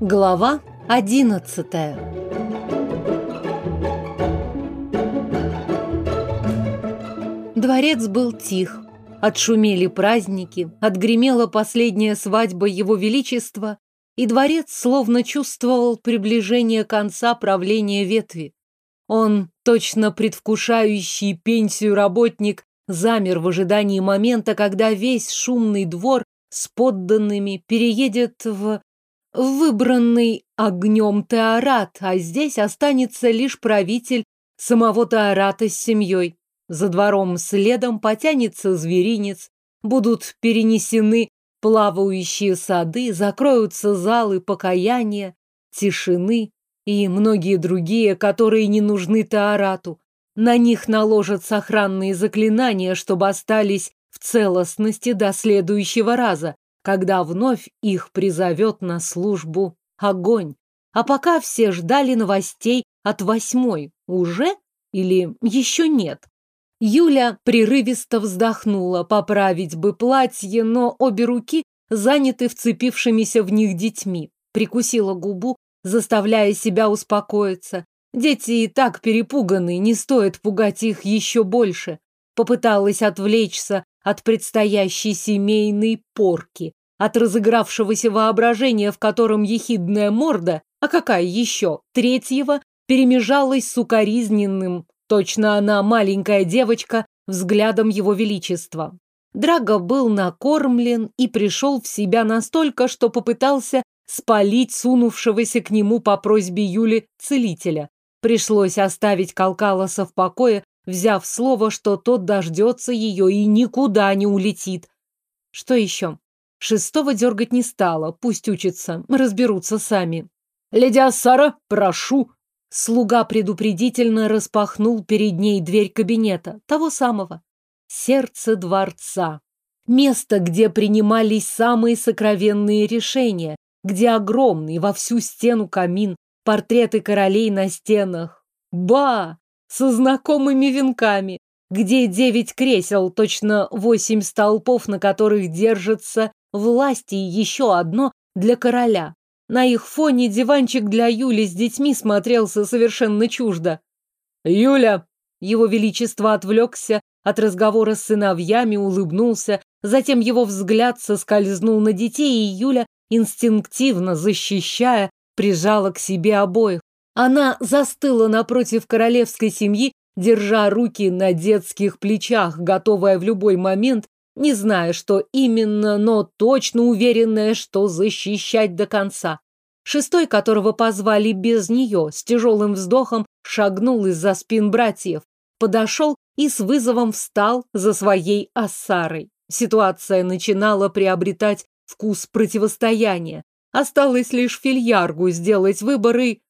Глава одиннадцатая Дворец был тих. Отшумели праздники, отгремела последняя свадьба его величества, и дворец словно чувствовал приближение конца правления ветви. Он, точно предвкушающий пенсию работник, замер в ожидании момента, когда весь шумный двор с подданными переедет в выбранный огнем Теорат, а здесь останется лишь правитель самого Теората с семьей. За двором следом потянется зверинец, будут перенесены плавающие сады, закроются залы покаяния, тишины и многие другие, которые не нужны Таарату. На них наложат сохранные заклинания, чтобы остались в целостности до следующего раза, когда вновь их призовет на службу огонь. А пока все ждали новостей от восьмой. Уже? Или еще нет? Юля прерывисто вздохнула, поправить бы платье, но обе руки заняты вцепившимися в них детьми. Прикусила губу, заставляя себя успокоиться. Дети и так перепуганы, не стоит пугать их еще больше. Попыталась отвлечься от предстоящей семейной порки, от разыгравшегося воображения, в котором ехидная морда, а какая еще, третьего, перемежалась с укоризненным Точно она, маленькая девочка, взглядом его величества. Драго был накормлен и пришел в себя настолько, что попытался спалить сунувшегося к нему по просьбе Юли целителя. Пришлось оставить Калкалоса в покое, взяв слово, что тот дождется ее и никуда не улетит. Что еще? Шестого дергать не стало, пусть учится, разберутся сами. «Леди Ассара, прошу!» Слуга предупредительно распахнул перед ней дверь кабинета, того самого. Сердце дворца. Место, где принимались самые сокровенные решения, где огромный во всю стену камин, портреты королей на стенах. Ба! Со знакомыми венками, где девять кресел, точно восемь столпов, на которых держится власть и еще одно для короля. На их фоне диванчик для Юли с детьми смотрелся совершенно чуждо. «Юля!» Его Величество отвлекся от разговора с сыновьями, улыбнулся, затем его взгляд соскользнул на детей, и Юля, инстинктивно защищая, прижала к себе обоих. Она застыла напротив королевской семьи, держа руки на детских плечах, готовая в любой момент не зная, что именно, но точно уверенная, что защищать до конца. Шестой, которого позвали без нее, с тяжелым вздохом шагнул из-за спин братьев, подошел и с вызовом встал за своей осарой. Ситуация начинала приобретать вкус противостояния. Осталось лишь фильяргу сделать выборы.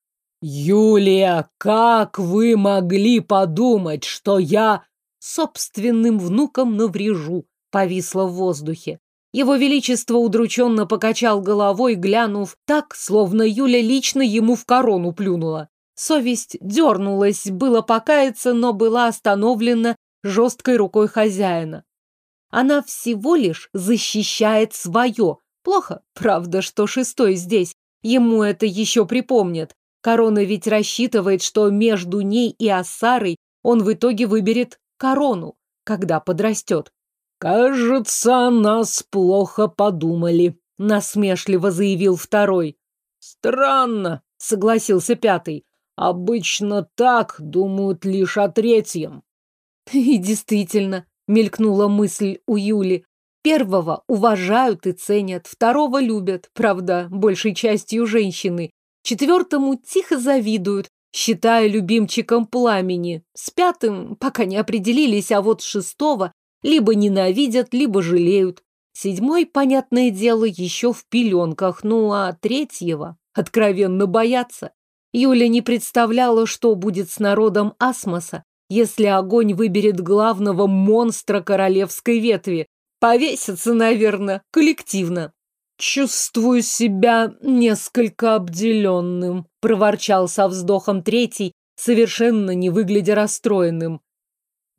«Юлия, как вы могли подумать, что я собственным внукам наврежу?» повисло в воздухе. Его Величество удрученно покачал головой, глянув так, словно Юля лично ему в корону плюнула. Совесть дернулась, было покаяться, но была остановлена жесткой рукой хозяина. Она всего лишь защищает свое. Плохо, правда, что шестой здесь. Ему это еще припомнят. Корона ведь рассчитывает, что между ней и Ассарой он в итоге выберет корону, когда подрастет. «Кажется, нас плохо подумали», — насмешливо заявил второй. «Странно», — согласился пятый. «Обычно так думают лишь о третьем». И действительно, мелькнула мысль у Юли. Первого уважают и ценят, второго любят, правда, большей частью женщины. Четвертому тихо завидуют, считая любимчиком пламени. С пятым пока не определились, а вот шестого либо ненавидят, либо жалеют. Седьмой, понятное дело, еще в пеленках, ну а третьего откровенно боятся. Юля не представляла, что будет с народом Асмоса, если огонь выберет главного монстра королевской ветви. Повесятся, наверное, коллективно. «Чувствую себя несколько обделенным», — проворчал со вздохом третий, совершенно не выглядя расстроенным.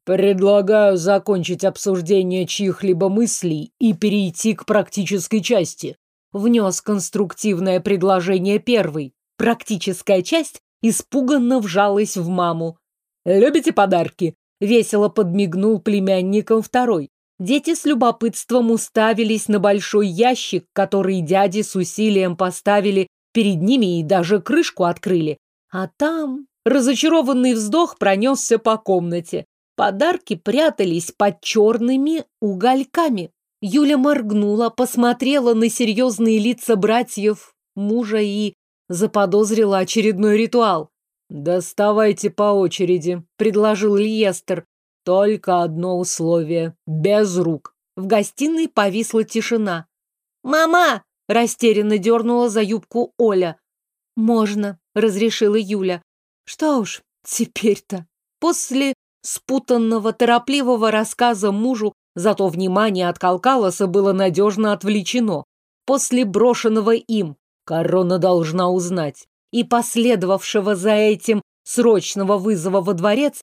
Предлагаю закончить обсуждение чьих-либо мыслей и перейти к практической части. Внес конструктивное предложение первый. Практическая часть испуганно вжалась в маму. «Любите подарки?» — весело подмигнул племянником второй. Дети с любопытством уставились на большой ящик, который дяди с усилием поставили перед ними и даже крышку открыли. А там разочарованный вздох пронесся по комнате. Подарки прятались под черными угольками. Юля моргнула, посмотрела на серьезные лица братьев, мужа и заподозрила очередной ритуал. «Доставайте по очереди», — предложил Лиестер. «Только одно условие — без рук». В гостиной повисла тишина. «Мама!» — растерянно дернула за юбку Оля. «Можно», — разрешила Юля. «Что уж, теперь-то». После спутанного, торопливого рассказа мужу, зато внимание от Калкалоса было надежно отвлечено. После брошенного им корона должна узнать и последовавшего за этим срочного вызова во дворец,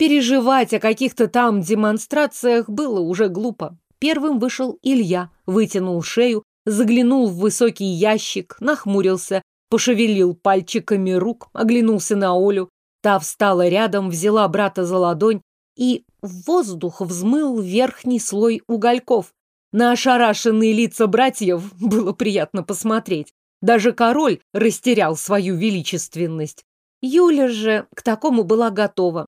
переживать о каких-то там демонстрациях было уже глупо. Первым вышел Илья, вытянул шею, заглянул в высокий ящик, нахмурился, пошевелил пальчиками рук, оглянулся на Олю, Та встала рядом, взяла брата за ладонь, и в воздух взмыл верхний слой угольков. На ошарашенные лица братьев было приятно посмотреть. Даже король растерял свою величественность. Юля же к такому была готова.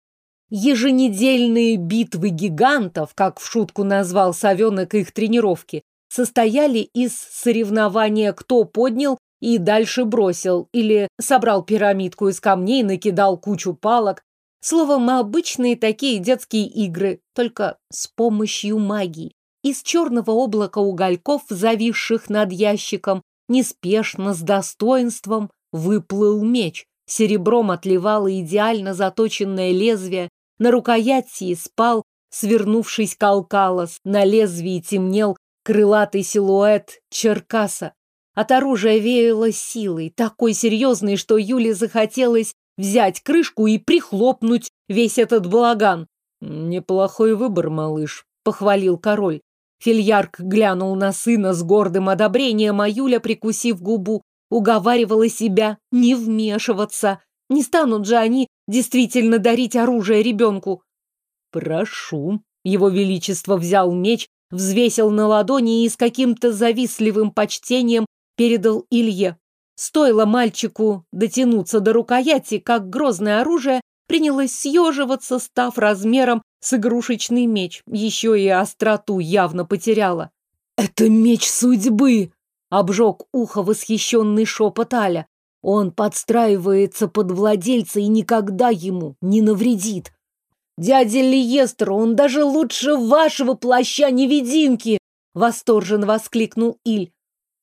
Еженедельные битвы гигантов, как в шутку назвал Савенок их тренировки, состояли из соревнования, кто поднял и дальше бросил, или собрал пирамидку из камней, накидал кучу палок. Словом, обычные такие детские игры, только с помощью магии. Из черного облака угольков, зависших над ящиком, неспешно, с достоинством, выплыл меч. Серебром отливало идеально заточенное лезвие, на рукояти спал, свернувшись калкалос, на лезвии темнел крылатый силуэт Черкаса. От оружия веяло силой, такой серьезной, что Юле захотелось взять крышку и прихлопнуть весь этот балаган. «Неплохой выбор, малыш», — похвалил король. Фильярк глянул на сына с гордым одобрением, а Юля, прикусив губу, уговаривала себя не вмешиваться. Не станут же они действительно дарить оружие ребенку. «Прошу». Его Величество взял меч, взвесил на ладони и с каким-то завистливым почтением передал Илье. Стоило мальчику дотянуться до рукояти, как грозное оружие принялось съеживаться, став размером с игрушечный меч. Еще и остроту явно потеряла. «Это меч судьбы!» — обжег ухо восхищенный шепот Аля. «Он подстраивается под владельца и никогда ему не навредит». «Дядя Лиестер, он даже лучше вашего плаща-невидимки!» — восторженно воскликнул Иль.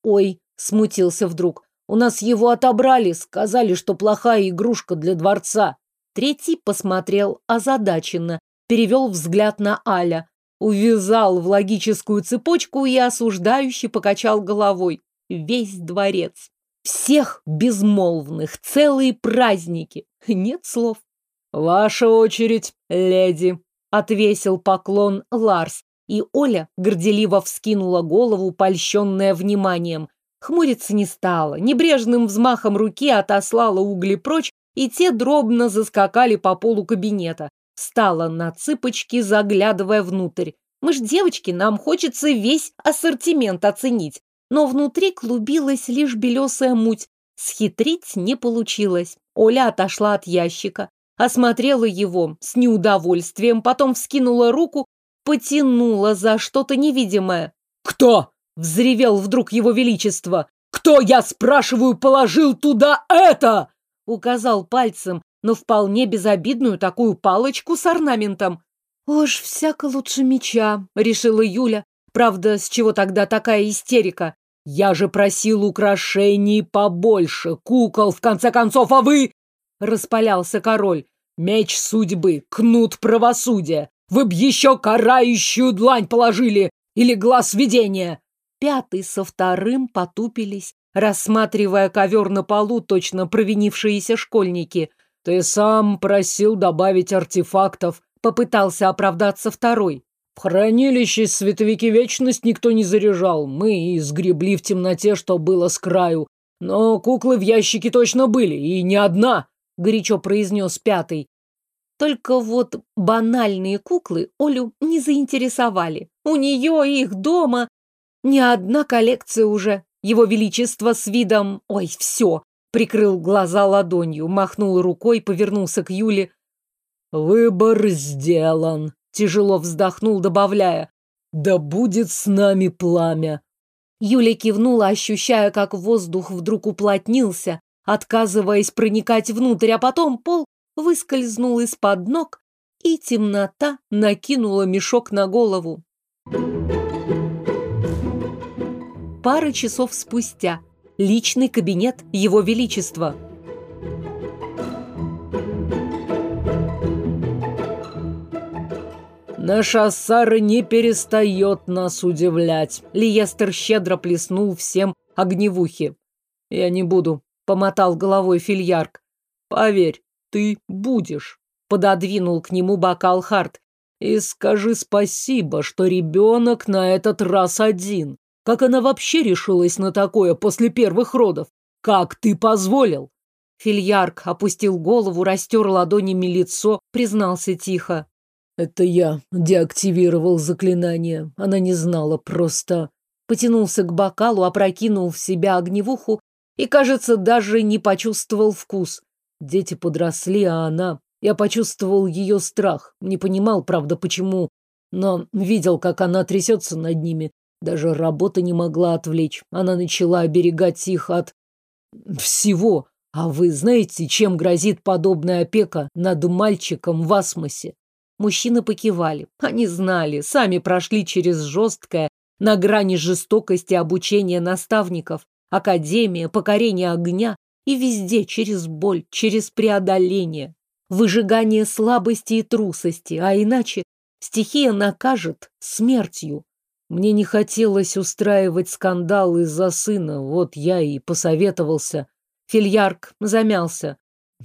«Ой, Смутился вдруг. У нас его отобрали, сказали, что плохая игрушка для дворца. Третий посмотрел озадаченно, перевел взгляд на Аля, увязал в логическую цепочку и осуждающе покачал головой. Весь дворец. Всех безмолвных, целые праздники. Нет слов. «Ваша очередь, леди», — отвесил поклон Ларс, и Оля горделиво вскинула голову, польщенная вниманием. Хмуриться не стала, небрежным взмахом руки отослала угли прочь, и те дробно заскакали по полу кабинета. Встала на цыпочки, заглядывая внутрь. Мы ж девочки, нам хочется весь ассортимент оценить. Но внутри клубилась лишь белесая муть. Схитрить не получилось. Оля отошла от ящика, осмотрела его с неудовольствием, потом вскинула руку, потянула за что-то невидимое. «Кто?» Взревел вдруг его величество. «Кто, я спрашиваю, положил туда это?» Указал пальцем но вполне безобидную такую палочку с орнаментом. «Уж всяко лучше меча», — решила Юля. Правда, с чего тогда такая истерика? «Я же просил украшений побольше, кукол, в конце концов, а вы...» Распалялся король. «Меч судьбы, кнут правосудия. Вы б еще карающую длань положили или глаз видения!» Пятый со вторым потупились, рассматривая ковер на полу, точно провинившиеся школьники. «Ты сам просил добавить артефактов», Попытался оправдаться второй. В хранилище световики вечность никто не заряжал. Мы и сгребли в темноте, что было с краю. Но куклы в ящике точно были, и не одна, горячо произнес пятый. Только вот банальные куклы Олю не заинтересовали. У нее их дома не одна коллекция уже. Его Величество с видом «Ой, все!» прикрыл глаза ладонью, махнул рукой, повернулся к Юле. «Выбор сделан», — тяжело вздохнул, добавляя. «Да будет с нами пламя». Юля кивнула, ощущая, как воздух вдруг уплотнился, отказываясь проникать внутрь, а потом пол выскользнул из-под ног, и темнота накинула мешок на голову. Пара часов спустя. Личный кабинет Его Величества. Наша Сара не перестает нас удивлять. Лиестер щедро плеснул всем огневухи. Я не буду, помотал головой фильярк. Поверь, ты будешь. Пододвинул к нему бокал Харт. И скажи спасибо, что ребенок на этот раз один. Как она вообще решилась на такое после первых родов? Как ты позволил? Фильярк опустил голову, растер ладонями лицо, признался тихо. Это я деактивировал заклинание. Она не знала, просто... Потянулся к бокалу, опрокинул в себя огневуху и, кажется, даже не почувствовал вкус. Дети подросли, а она... Я почувствовал ее страх. Не понимал, правда, почему, но видел, как она трясется над ними. Даже работа не могла отвлечь. Она начала оберегать их от... всего. А вы знаете, чем грозит подобная опека над мальчиком в асмосе? Мужчины покивали. Они знали, сами прошли через жесткое, на грани жестокости обучение наставников, академия, покорение огня и везде через боль, через преодоление, выжигание слабости и трусости, а иначе стихия накажет смертью. Мне не хотелось устраивать скандал из-за сына, вот я и посоветовался. Фильярк замялся.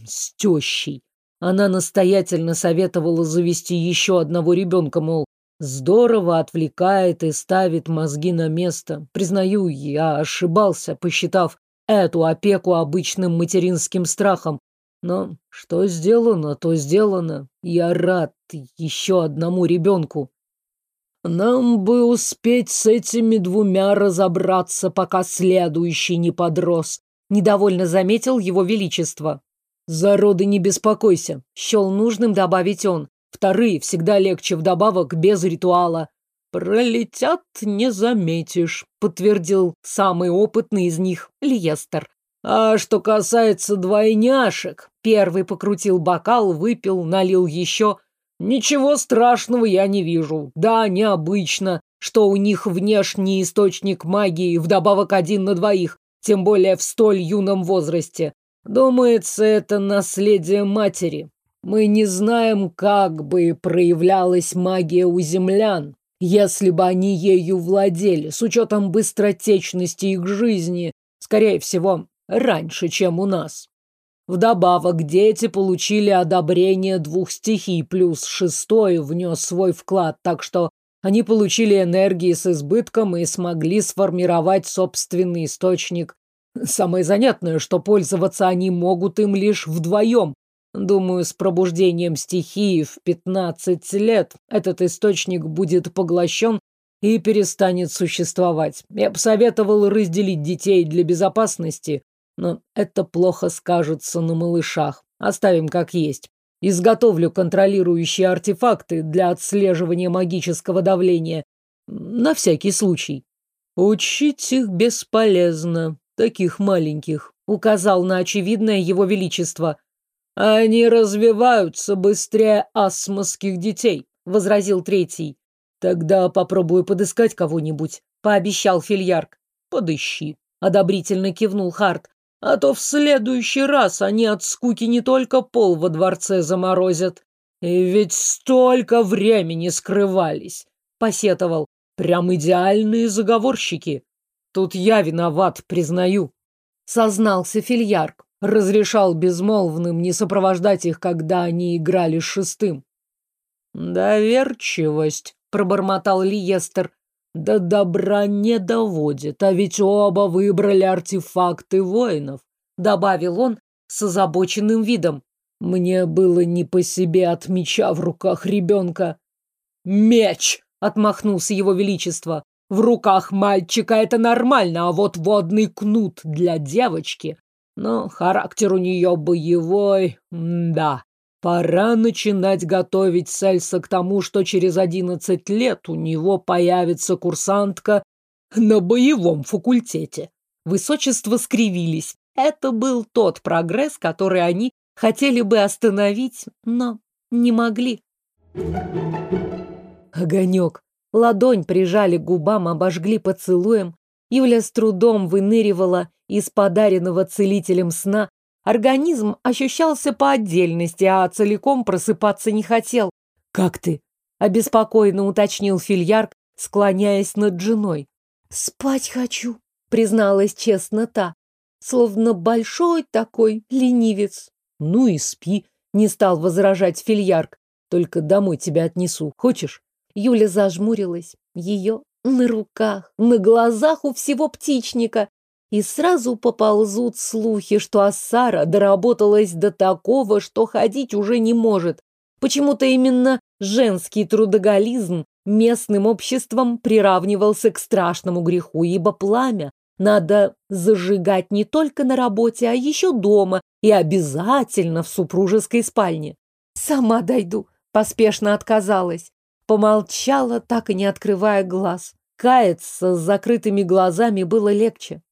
С тещей. Она настоятельно советовала завести еще одного ребенка, мол, здорово отвлекает и ставит мозги на место. Признаю, я ошибался, посчитав эту опеку обычным материнским страхом. Но что сделано, то сделано. Я рад еще одному ребенку. Нам бы успеть с этими двумя разобраться, пока следующий не подрос. Недовольно заметил его величество. За роды не беспокойся, счел нужным добавить он. Вторые всегда легче вдобавок без ритуала. Пролетят, не заметишь, подтвердил самый опытный из них, Лиестер. А что касается двойняшек, первый покрутил бокал, выпил, налил еще, Ничего страшного я не вижу. Да, необычно, что у них внешний источник магии вдобавок один на двоих, тем более в столь юном возрасте. Думается, это наследие матери. Мы не знаем, как бы проявлялась магия у землян, если бы они ею владели, с учетом быстротечности их жизни, скорее всего, раньше, чем у нас. Вдобавок, дети получили одобрение двух стихий, плюс шестой внес свой вклад, так что они получили энергии с избытком и смогли сформировать собственный источник. Самое занятное, что пользоваться они могут им лишь вдвоем. Думаю, с пробуждением стихии в 15 лет этот источник будет поглощен и перестанет существовать. Я бы советовал разделить детей для безопасности, но это плохо скажется на малышах. Оставим как есть. Изготовлю контролирующие артефакты для отслеживания магического давления. На всякий случай. Учить их бесполезно. Таких маленьких. Указал на очевидное его величество. Они развиваются быстрее асмосских детей, возразил третий. Тогда попробую подыскать кого-нибудь, пообещал Фильярк. Подыщи, одобрительно кивнул Харт а то в следующий раз они от скуки не только пол во дворце заморозят. И ведь столько времени скрывались, посетовал. Прям идеальные заговорщики. Тут я виноват, признаю. Сознался Фильярк. Разрешал безмолвным не сопровождать их, когда они играли с шестым. Доверчивость, пробормотал Лиестер. До добра не доводит, а ведь оба выбрали артефакты воинов, добавил он с озабоченным видом. Мне было не по себе от меча в руках ребенка. Меч! отмахнулся его величество. В руках мальчика это нормально, а вот водный кнут для девочки. Но характер у нее боевой, да. Пора начинать готовить Сельса к тому, что через одиннадцать лет у него появится курсантка на боевом факультете. Высочество скривились. Это был тот прогресс, который они хотели бы остановить, но не могли. Огонек. Ладонь прижали к губам, обожгли поцелуем. Юля с трудом выныривала из подаренного целителем сна. Организм ощущался по отдельности, а целиком просыпаться не хотел. «Как ты?» – обеспокоенно уточнил Фильярк, склоняясь над женой. «Спать хочу», – призналась честно та, словно большой такой ленивец. «Ну и спи», – не стал возражать Фильярк. «Только домой тебя отнесу. Хочешь?» Юля зажмурилась. Ее на руках, на глазах у всего птичника. И сразу поползут слухи, что Ассара доработалась до такого, что ходить уже не может. Почему-то именно женский трудоголизм местным обществом приравнивался к страшному греху, ибо пламя надо зажигать не только на работе, а еще дома и обязательно в супружеской спальне. «Сама дойду», — поспешно отказалась. Помолчала, так и не открывая глаз. Каяться с закрытыми глазами было легче.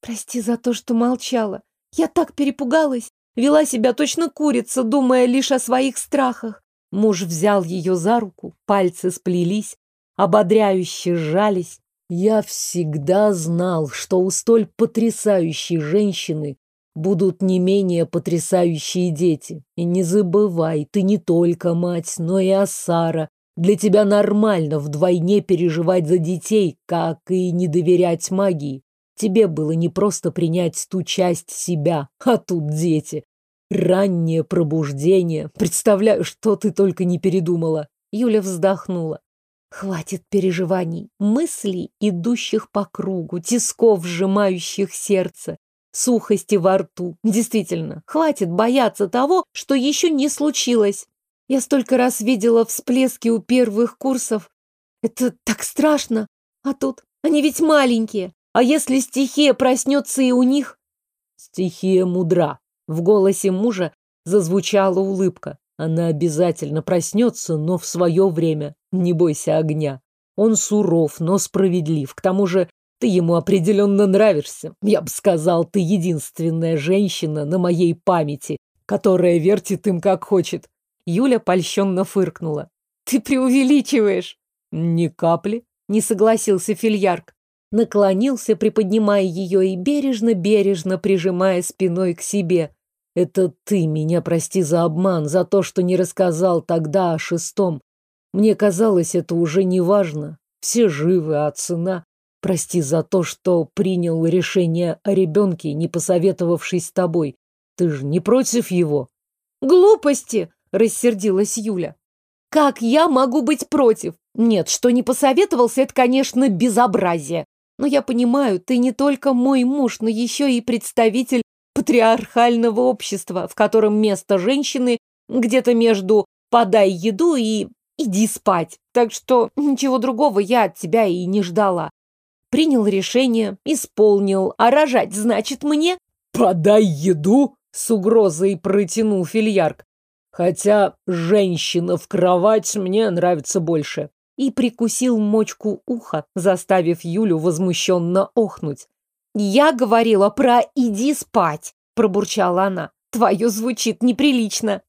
Прости за то, что молчала. Я так перепугалась. Вела себя точно курица, думая лишь о своих страхах. Муж взял ее за руку, пальцы сплелись, ободряюще сжались. Я всегда знал, что у столь потрясающей женщины будут не менее потрясающие дети. И не забывай, ты не только мать, но и Асара, для тебя нормально вдвойне переживать за детей, как и не доверять магии. Тебе было не просто принять ту часть себя, а тут дети. Раннее пробуждение. Представляю, что ты только не передумала. Юля вздохнула. Хватит переживаний, мыслей, идущих по кругу, тисков, сжимающих сердце, сухости во рту. Действительно, хватит бояться того, что еще не случилось. Я столько раз видела всплески у первых курсов. Это так страшно. А тут они ведь маленькие. А если стихия проснется и у них? Стихия мудра. В голосе мужа зазвучала улыбка. Она обязательно проснется, но в свое время. Не бойся огня. Он суров, но справедлив. К тому же ты ему определенно нравишься. Я бы сказал, ты единственная женщина на моей памяти, которая вертит им как хочет. Юля польщенно фыркнула. «Ты преувеличиваешь!» «Ни капли!» — не согласился Фильярк. Наклонился, приподнимая ее и бережно-бережно прижимая спиной к себе. «Это ты меня прости за обман, за то, что не рассказал тогда о шестом. Мне казалось, это уже не важно. Все живы, а цена... Прости за то, что принял решение о ребенке, не посоветовавшись с тобой. Ты же не против его?» «Глупости!» Рассердилась Юля. Как я могу быть против? Нет, что не посоветовался, это, конечно, безобразие. Но я понимаю, ты не только мой муж, но еще и представитель патриархального общества, в котором место женщины где-то между «подай еду» и «иди спать». Так что ничего другого я от тебя и не ждала. Принял решение, исполнил, а рожать значит мне? «Подай еду?» — с угрозой протянул фильярк. Хотя женщина в кровать мне нравится больше. И прикусил мочку уха, заставив Юлю возмущенно охнуть. «Я говорила про «иди спать», — пробурчала она. «Твое звучит неприлично».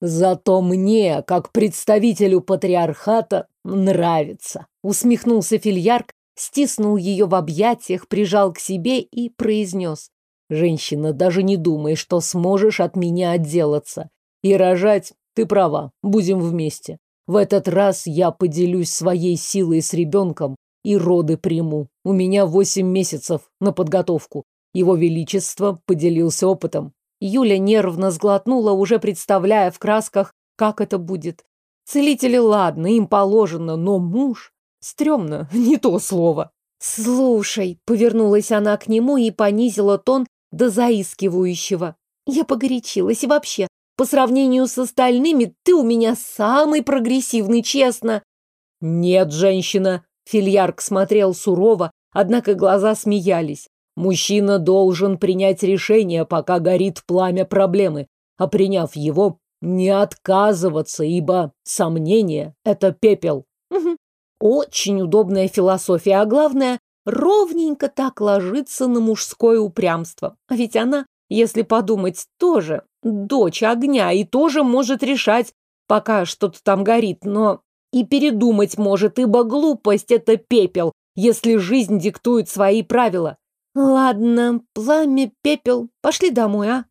«Зато мне, как представителю патриархата, нравится», — усмехнулся Фильярк, стиснул ее в объятиях, прижал к себе и произнес. «Женщина, даже не думай, что сможешь от меня отделаться. И рожать, ты права, будем вместе. В этот раз я поделюсь своей силой с ребенком и роды приму. У меня восемь месяцев на подготовку. Его Величество поделился опытом. Юля нервно сглотнула, уже представляя в красках, как это будет. Целители, ладно, им положено, но муж... Стремно, не то слово. «Слушай», — повернулась она к нему и понизила тон до заискивающего. «Я погорячилась и вообще, по сравнению с остальными, ты у меня самый прогрессивный, честно». «Нет, женщина», — Фильярк смотрел сурово, однако глаза смеялись. «Мужчина должен принять решение, пока горит пламя проблемы, а приняв его, не отказываться, ибо сомнение — это пепел». Угу. Очень удобная философия, а главное, ровненько так ложится на мужское упрямство. А ведь она, если подумать, тоже дочь огня и тоже может решать, пока что-то там горит, но и передумать может, ибо глупость — это пепел, если жизнь диктует свои правила. Ладно, пламя, пепел, пошли домой, а?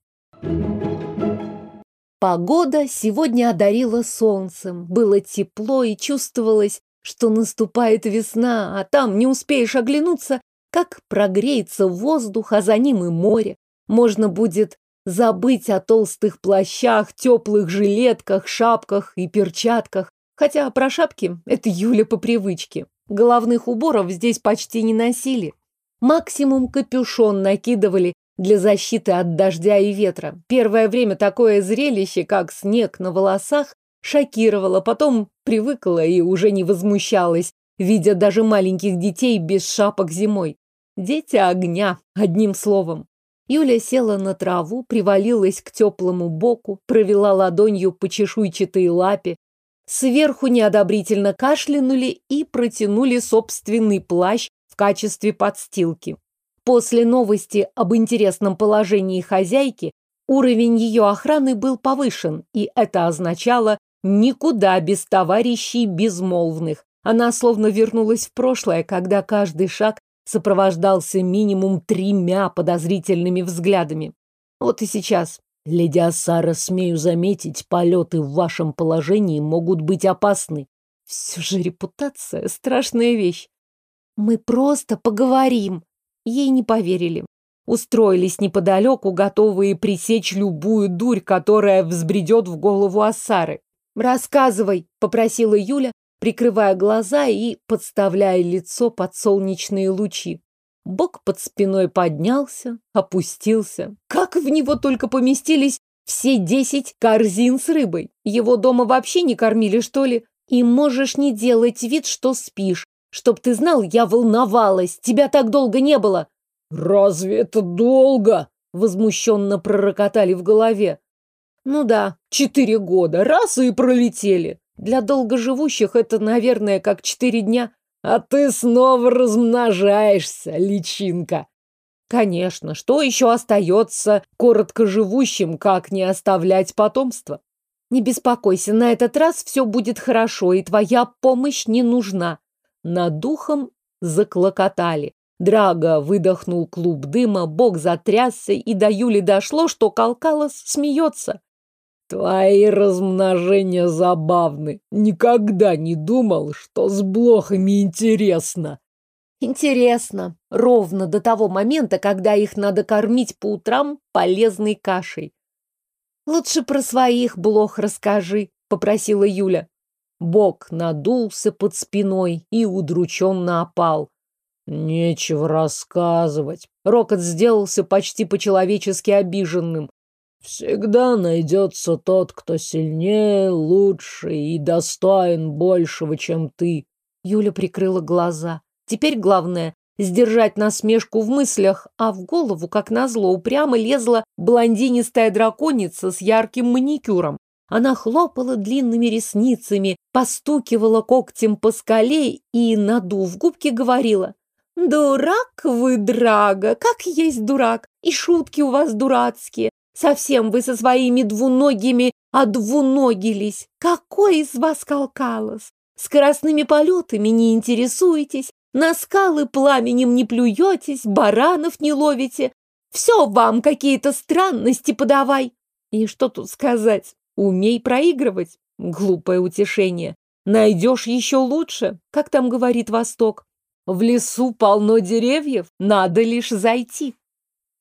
Погода сегодня одарила солнцем. Было тепло и чувствовалось, что наступает весна, а там не успеешь оглянуться, как прогреется воздух, а за ним и море. Можно будет забыть о толстых плащах, теплых жилетках, шапках и перчатках. Хотя про шапки это Юля по привычке. Головных уборов здесь почти не носили. Максимум капюшон накидывали для защиты от дождя и ветра. Первое время такое зрелище, как снег на волосах, шокировало, потом привыкла и уже не возмущалась, видя даже маленьких детей без шапок зимой. Дети огня, одним словом. Юля села на траву, привалилась к теплому боку, провела ладонью по чешуйчатой лапе. Сверху неодобрительно кашлянули и протянули собственный плащ в качестве подстилки. После новости об интересном положении хозяйки уровень ее охраны был повышен, и это означало никуда без товарищей безмолвных. Она словно вернулась в прошлое, когда каждый шаг сопровождался минимум тремя подозрительными взглядами. Вот и сейчас. Леди Асара, смею заметить, полеты в вашем положении могут быть опасны. Все же репутация — страшная вещь. Мы просто поговорим. Ей не поверили. Устроились неподалеку, готовые пресечь любую дурь, которая взбредет в голову Асары. «Рассказывай», — попросила Юля, прикрывая глаза и подставляя лицо под солнечные лучи. Бок под спиной поднялся, опустился. Как в него только поместились все десять корзин с рыбой. Его дома вообще не кормили, что ли? И можешь не делать вид, что спишь. Чтоб ты знал, я волновалась. Тебя так долго не было. Разве это долго? Возмущенно пророкотали в голове. Ну да, четыре года. Раз и пролетели. Для долгоживущих это, наверное, как четыре дня. А ты снова размножаешься, личинка. Конечно, что еще остается короткоживущим, как не оставлять потомство? Не беспокойся, на этот раз все будет хорошо, и твоя помощь не нужна. Над духом заклокотали. Драго выдохнул клуб дыма, бог затрясся, и до Юли дошло, что Калкалос смеется. Твои размножения забавны. Никогда не думал, что с блохами интересно. Интересно. Ровно до того момента, когда их надо кормить по утрам полезной кашей. Лучше про своих блох расскажи, попросила Юля. Бог надулся под спиной и удрученно опал. Нечего рассказывать. Рокот сделался почти по-человечески обиженным. Всегда найдется тот, кто сильнее, лучше и достоин большего, чем ты. Юля прикрыла глаза. Теперь главное — сдержать насмешку в мыслях, а в голову, как назло, упрямо лезла блондинистая драконица с ярким маникюром. Она хлопала длинными ресницами, постукивала когтем по скале и, надув губки, говорила. «Дурак вы, Драга, как есть дурак, и шутки у вас дурацкие. Совсем вы со своими двуногими одвуногились. Какой из вас калкалос? Скоростными полетами не интересуетесь, на скалы пламенем не плюетесь, баранов не ловите. Все вам какие-то странности подавай. И что тут сказать? Умей проигрывать. Глупое утешение. Найдешь еще лучше, как там говорит Восток. В лесу полно деревьев, надо лишь зайти.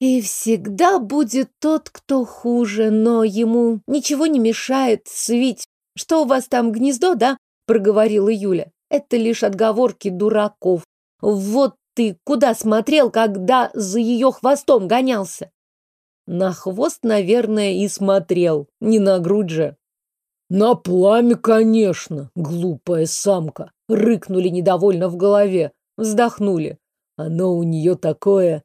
И всегда будет тот, кто хуже, но ему ничего не мешает свить Что у вас там, гнездо, да? Проговорила Юля. Это лишь отговорки дураков. Вот ты куда смотрел, когда за ее хвостом гонялся? На хвост, наверное, и смотрел. Не на грудь же. На пламя, конечно, глупая самка. Рыкнули недовольно в голове. Вздохнули. Оно у нее такое,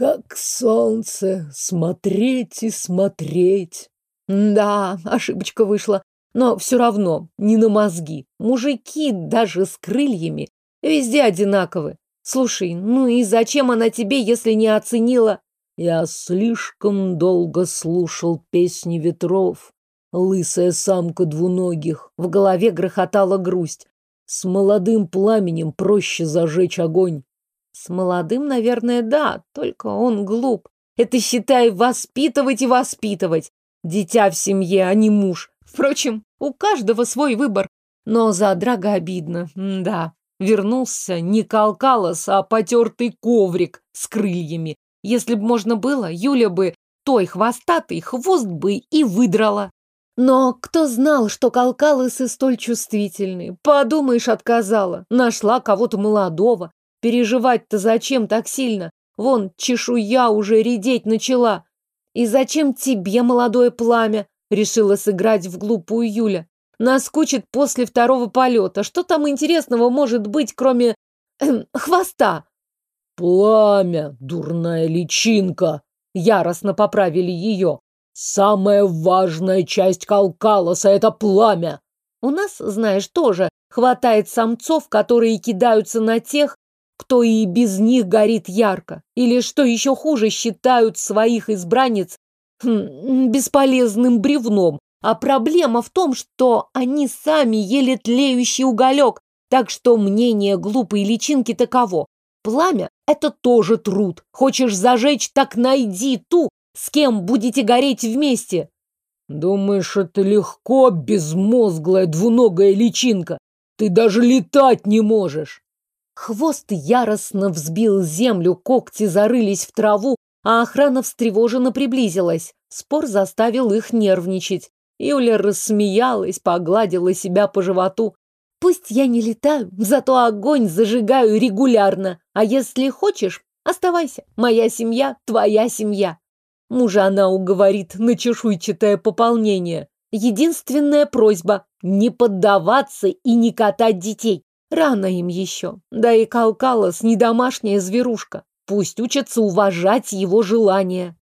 как солнце, смотреть и смотреть. Да, ошибочка вышла. Но все равно не на мозги. Мужики даже с крыльями везде одинаковы. Слушай, ну и зачем она тебе, если не оценила? Я слишком долго слушал песни ветров. Лысая самка двуногих. В голове грохотала грусть. С молодым пламенем проще зажечь огонь. С молодым, наверное, да, только он глуп. Это, считай, воспитывать и воспитывать. Дитя в семье, а не муж. Впрочем, у каждого свой выбор. Но за Драга обидно, М да. Вернулся не Калкалос, а потертый коврик с крыльями. Если бы можно было, Юля бы той хвостатый хвост бы и выдрала. Но кто знал, что Калкалысы столь чувствительны? Подумаешь, отказала. Нашла кого-то молодого. Переживать-то зачем так сильно? Вон, чешуя уже редеть начала. И зачем тебе молодое пламя? Решила сыграть в глупую Юля. Наскучит после второго полета. Что там интересного может быть, кроме эм, хвоста? Пламя, дурная личинка. Яростно поправили ее. Самая важная часть Калкалоса — это пламя. У нас, знаешь, тоже хватает самцов, которые кидаются на тех, кто и без них горит ярко. Или, что еще хуже, считают своих избранниц хм, бесполезным бревном. А проблема в том, что они сами ели тлеющий уголек, так что мнение глупой личинки таково. Пламя – это тоже труд. Хочешь зажечь, так найди ту, с кем будете гореть вместе. Думаешь, это легко, безмозглая двуногая личинка? Ты даже летать не можешь. Хвост яростно взбил землю, когти зарылись в траву, а охрана встревоженно приблизилась. Спор заставил их нервничать. Юля рассмеялась, погладила себя по животу. Пусть я не летаю, зато огонь зажигаю регулярно. А если хочешь, оставайся. Моя семья – твоя семья. Мужа она уговорит на чешуйчатое пополнение. Единственная просьба – не поддаваться и не катать детей. Рано им еще. Да и Калкалос не домашняя зверушка. Пусть учатся уважать его желания.